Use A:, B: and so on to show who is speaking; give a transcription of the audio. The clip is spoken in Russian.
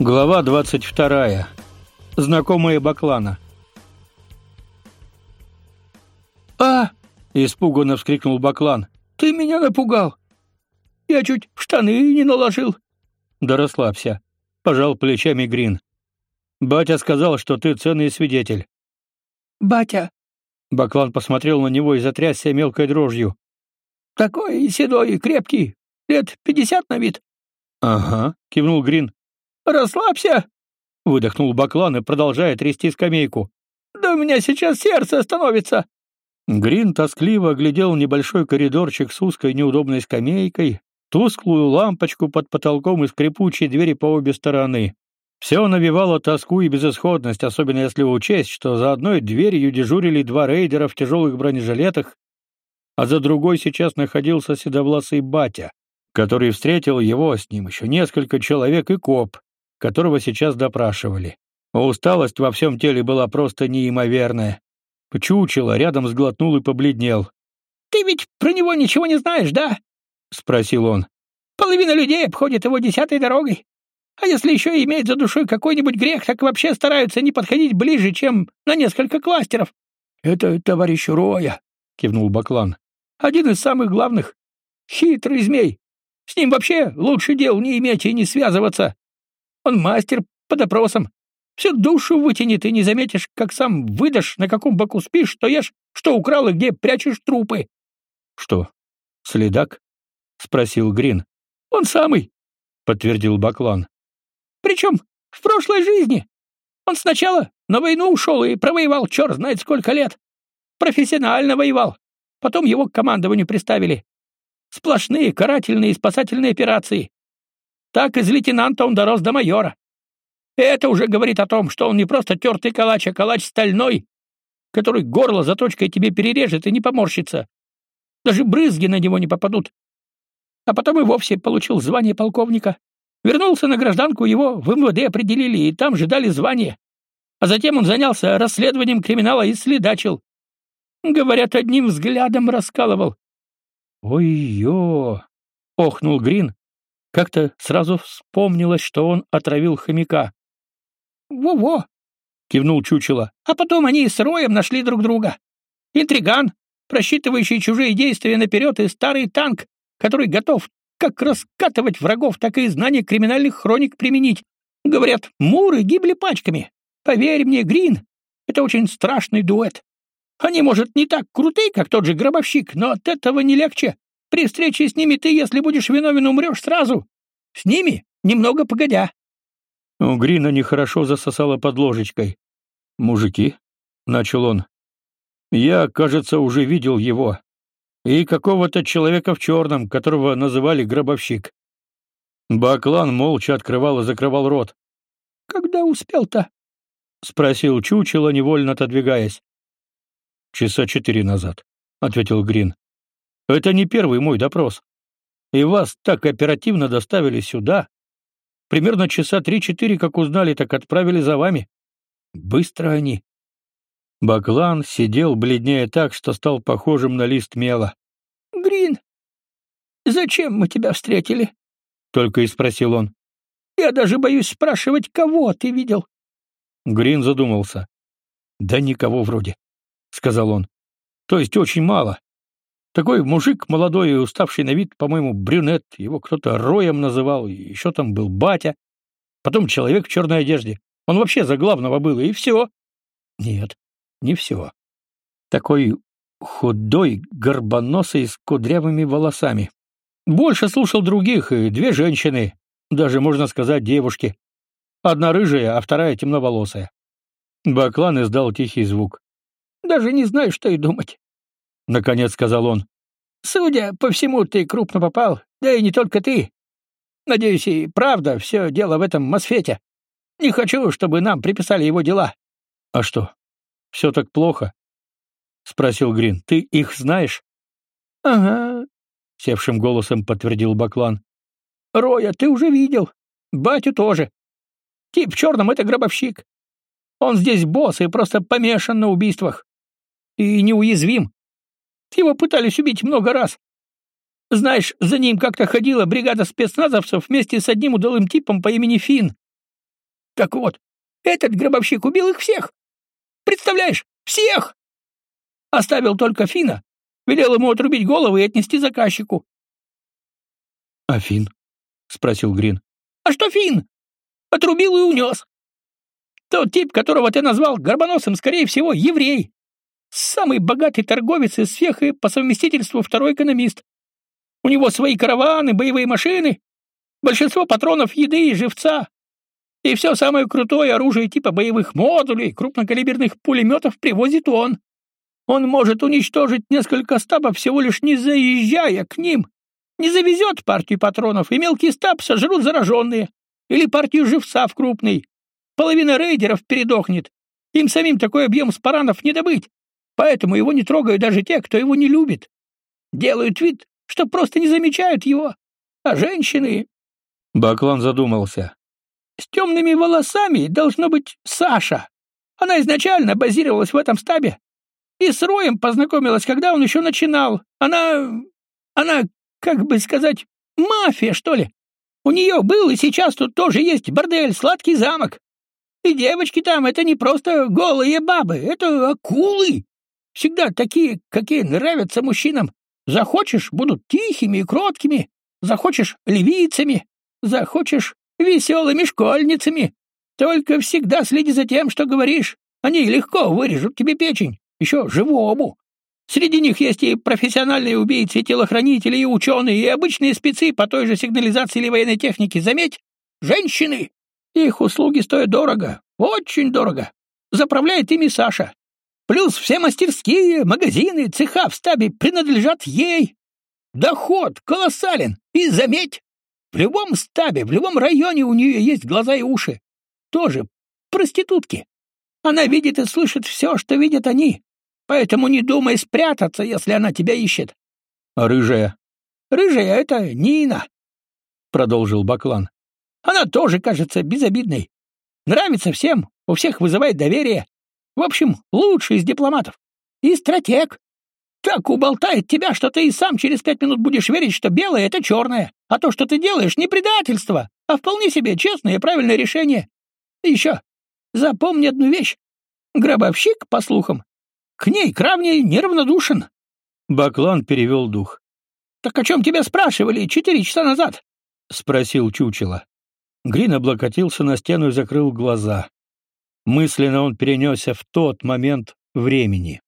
A: Глава 22. Знакомые Баклана.
B: «А!»
A: — испуганно вскрикнул Баклан.
B: «Ты меня напугал! Я чуть в штаны не наложил!»
A: «Да расслабься!» — пожал плечами Грин. «Батя сказал, что ты ценный свидетель».
B: «Батя!»
A: — Баклан посмотрел на него и затрясся мелкой дрожью.
B: «Такой седой и крепкий, лет пятьдесят на вид».
A: «Ага», — кивнул Грин.
B: Расслабься!»
A: — выдохнул Баклан и продолжая трясти скамейку.
B: «Да у меня сейчас сердце остановится!»
A: Грин тоскливо глядел небольшой коридорчик с узкой неудобной скамейкой, тусклую лампочку под потолком и скрипучие двери по обе стороны. Все навевало тоску и безысходность, особенно если учесть, что за одной дверью дежурили два рейдера в тяжелых бронежилетах, а за другой сейчас находился седовласый батя, который встретил его, с ним еще несколько человек и коп, которого сейчас допрашивали. Усталость во всем теле была просто неимоверная. Чучело рядом сглотнул и побледнел.
B: «Ты ведь про него ничего не знаешь, да?»
A: — спросил он.
B: «Половина людей обходит его десятой дорогой. А если еще и имеет за душой какой-нибудь грех, так вообще стараются не подходить ближе, чем на несколько кластеров».
A: «Это товарищ Роя», — кивнул Баклан.
B: «Один из самых главных. Хитрый змей. С ним вообще лучше дел не иметь и не связываться. Он мастер по допросам. Всю душу вытянет, и не заметишь, как сам выдашь, на каком боку спишь, что ешь, что украл и где прячешь трупы.
A: — Что, следак? — спросил Грин.
B: — Он самый, —
A: подтвердил Баклан.
B: — Причем в прошлой жизни. Он сначала на войну ушел и провоевал черт знает сколько лет. Профессионально воевал. Потом его к командованию приставили. Сплошные карательные и спасательные операции. Так из лейтенанта он дорос до майора. Это уже говорит о том, что он не просто тертый калач, а калач стальной, который горло заточкой тебе перережет и не поморщится. Даже брызги на него не попадут. А потом и вовсе получил звание полковника. Вернулся на гражданку, его в МВД определили, и там же дали звание. А затем он занялся расследованием криминала и следачил. Говорят, одним взглядом раскалывал.
A: «Ой-ё!» — охнул Грин, как-то сразу вспомнилось, что он отравил хомяка.
B: «Во-во!» — кивнул Чучело. «А потом они с Роем нашли друг друга. Интриган, просчитывающий чужие действия наперед, и старый танк, который готов как раскатывать врагов, так и знания криминальных хроник применить. Говорят, муры гибли пачками. Поверь мне, Грин, это очень страшный дуэт. Они, может, не так крутые, как тот же гробовщик, но от этого не легче. При встрече с ними ты, если будешь виновен, умрешь сразу. С ними немного погодя.
A: У Грина нехорошо засосало под ложечкой. «Мужики», — начал он, — «я, кажется, уже видел его. И какого-то человека в черном, которого называли гробовщик». Баклан молча открывал и закрывал рот.
B: «Когда успел-то?»
A: — спросил Чучело, невольно отодвигаясь. «Часа четыре назад», — ответил Грин. Это не первый мой допрос. И вас так оперативно доставили сюда. Примерно часа три-четыре, как узнали, так отправили за вами. Быстро они. Баклан сидел бледнее так, что стал похожим на лист мела.
B: «Грин, зачем мы тебя встретили?»
A: — только и спросил он.
B: «Я даже боюсь спрашивать, кого ты видел».
A: Грин задумался. «Да никого вроде», — сказал он. «То есть очень мало. Такой мужик молодой и уставший на вид, по-моему, брюнет, его кто-то роем называл, еще там был батя. Потом человек в черной одежде. Он вообще за главного был, и все. Нет, не все. Такой худой, горбоносый, с кудрявыми волосами. Больше слушал других, и две женщины, даже, можно сказать, девушки. Одна рыжая, а вторая темноволосая. Баклан издал тихий звук.
B: «Даже не знаю, что и думать.
A: — наконец сказал он.
B: «Судя по всему, ты крупно попал, да и не только ты. Надеюсь, и правда все дело в этом Мосфете. Не хочу, чтобы нам приписали его дела».
A: «А что, все так плохо?» — спросил Грин. «Ты их знаешь?»
B: «Ага», —
A: севшим голосом подтвердил Баклан.
B: «Роя ты уже видел. Батю тоже. Тип в черном — это гробовщик. Он здесь босс и просто помешан на убийствах. И неуязвим. Его пытались убить много раз. Знаешь, за ним как-то ходила бригада спецназовцев вместе с одним удалым типом по имени Фин. Так вот, этот гробовщик убил их всех. Представляешь, всех! Оставил только Фина, велел ему отрубить голову и отнести заказчику.
A: — А Фин? — спросил Грин.
B: — А что Фин? Отрубил и унес. Тот тип, которого ты назвал Горбоносом, скорее всего, еврей. Самый богатый торговец из всех и по совместительству второй экономист. У него свои караваны, боевые машины, большинство патронов еды и живца. И все самое крутое оружие типа боевых модулей, крупнокалиберных пулеметов привозит он. Он может уничтожить несколько стабов, всего лишь не заезжая к ним. Не завезет партию патронов, и мелкий стаб сожрут зараженные. Или партию живца в крупный. Половина рейдеров передохнет. Им самим такой объем спаранов не добыть. Поэтому его не трогают даже те, кто его не любит. Делают вид, что просто не замечают его. А женщины...
A: Баклан задумался.
B: С темными волосами должно быть Саша. Она изначально базировалась в этом стабе. И с Роем познакомилась, когда он еще начинал. Она... она, как бы сказать, мафия, что ли. У нее был и сейчас тут тоже есть бордель, сладкий замок. И девочки там — это не просто голые бабы, это акулы. Всегда такие, какие нравятся мужчинам. Захочешь — будут тихими и кроткими. Захочешь — левицами. Захочешь — веселыми школьницами. Только всегда следи за тем, что говоришь. Они легко вырежут тебе печень, еще живому. Среди них есть и профессиональные убийцы, и телохранители, и ученые, и обычные спецы по той же сигнализации или военной технике. Заметь, женщины. Их услуги стоят дорого, очень дорого. Заправляет ими Саша. Плюс все мастерские, магазины, цеха в стабе принадлежат ей. Доход колоссален. И заметь, в любом стабе, в любом районе у нее есть глаза и уши. Тоже проститутки. Она видит и слышит все, что видят они. Поэтому не думай спрятаться, если она тебя ищет.
A: — А рыжая?
B: — Рыжая — это Нина, — продолжил Баклан. — Она тоже кажется безобидной. Нравится всем, у всех вызывает доверие. В общем, лучший из дипломатов. И стратег. Так уболтает тебя, что ты и сам через пять минут будешь верить, что белое — это черное, а то, что ты делаешь, не предательство, а вполне себе честное и правильное решение. И еще, запомни одну вещь. Гробовщик, по слухам, к ней кравней неравнодушен.
A: Баклан перевел дух.
B: — Так о чем тебя спрашивали четыре часа назад?
A: — спросил чучело. Грин облокотился на стену и закрыл глаза. Мысленно он перенесся в тот момент времени.